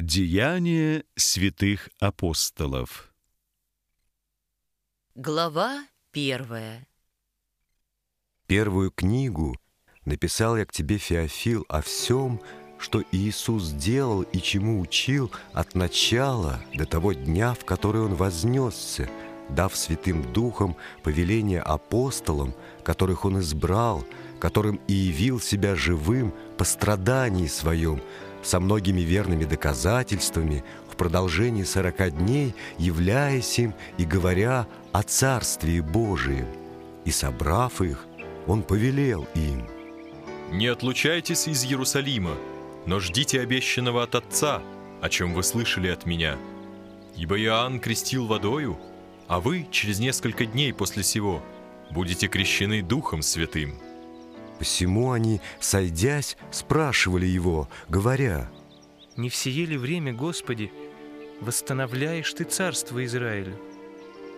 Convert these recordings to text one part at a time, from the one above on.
Деяния святых апостолов. Глава первая. Первую книгу написал я к тебе, Феофил, о всем, что Иисус сделал и чему учил от начала до того дня, в который Он вознесся, дав Святым Духом повеление апостолам, которых Он избрал, которым и явил себя живым по страдании Своем, со многими верными доказательствами в продолжении сорока дней, являясь им и говоря о Царствии Божием. И, собрав их, Он повелел им. «Не отлучайтесь из Иерусалима, но ждите обещанного от Отца, о чем вы слышали от Меня. Ибо Иоанн крестил водою, а вы через несколько дней после сего будете крещены Духом Святым». Посему они, сойдясь, спрашивали его, говоря, «Не в сие ли время, Господи, восстановляешь Ты царство Израиля?»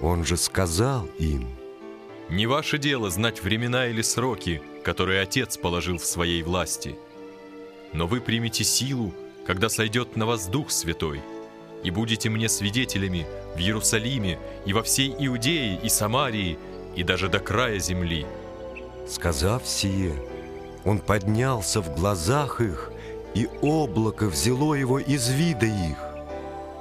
Он же сказал им, «Не ваше дело знать времена или сроки, которые Отец положил в своей власти. Но вы примете силу, когда сойдет на вас Дух Святой, и будете мне свидетелями в Иерусалиме и во всей Иудее и Самарии, и даже до края земли». Сказав сие, он поднялся в глазах их, и облако взяло его из вида их.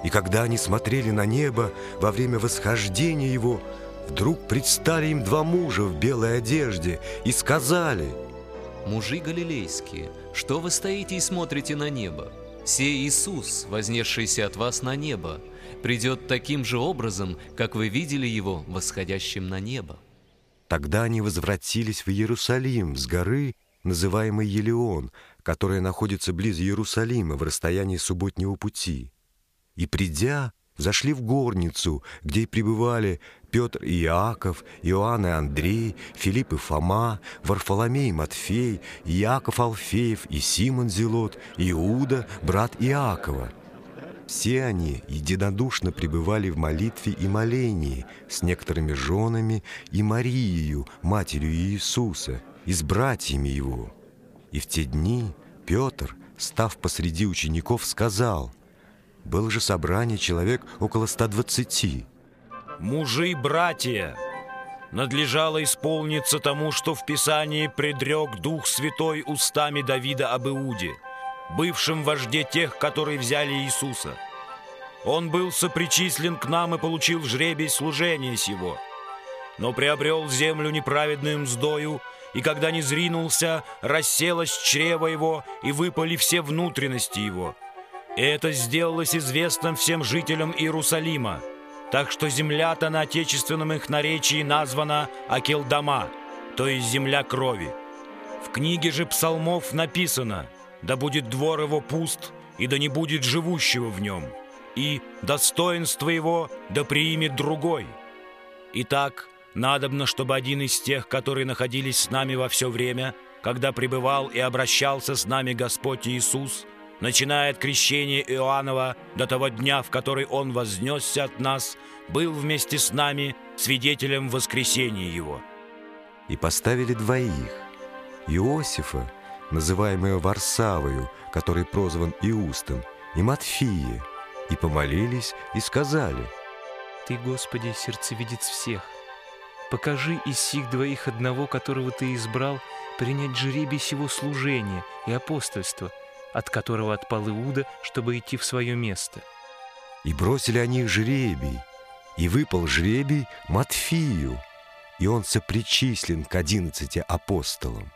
И когда они смотрели на небо во время восхождения его, вдруг предстали им два мужа в белой одежде и сказали, «Мужи галилейские, что вы стоите и смотрите на небо? Сей Иисус, вознесшийся от вас на небо, придет таким же образом, как вы видели Его восходящим на небо». Тогда они возвратились в Иерусалим с горы, называемой Елеон, которая находится близ Иерусалима в расстоянии субботнего пути. И, придя, зашли в горницу, где и пребывали Петр и Иаков, Иоанн и Андрей, Филипп и Фома, Варфоломей и Матфей, Иаков Алфеев и Симон Зелот, Иуда, брат Иакова – все они единодушно пребывали в молитве и молении с некоторыми женами и Марией, матерью Иисуса, и с братьями его. И в те дни Петр, став посреди учеников, сказал, «Было же собрание человек около 120. «Мужи, братья, надлежало исполниться тому, что в Писании предрек Дух Святой устами Давида об Иуде» бывшем вожде тех, которые взяли Иисуса. Он был сопричислен к нам и получил жребий служения сего, но приобрел землю неправедную мздою, и когда не зринулся, расселось чрево его, и выпали все внутренности его. И это сделалось известным всем жителям Иерусалима, так что земля-то на отечественном их наречии названа Акелдама, то есть земля крови. В книге же псалмов написано – да будет двор его пуст, и да не будет живущего в нем, и достоинство его да приимет другой. Итак, надобно, чтобы один из тех, которые находились с нами во все время, когда пребывал и обращался с нами Господь Иисус, начиная от крещения Иоаннова до того дня, в который Он вознесся от нас, был вместе с нами свидетелем воскресения Его». И поставили двоих, Иосифа, называемую Варсавою, который прозван Иустом, и Матфия, и помолились, и сказали, «Ты, Господи, сердцевидец всех, покажи из сих двоих одного, которого Ты избрал, принять жребий сего служения и апостольства, от которого отпал Иуда, чтобы идти в свое место». И бросили они жребий, и выпал жребий Матфию, и он сопричислен к одиннадцати апостолам.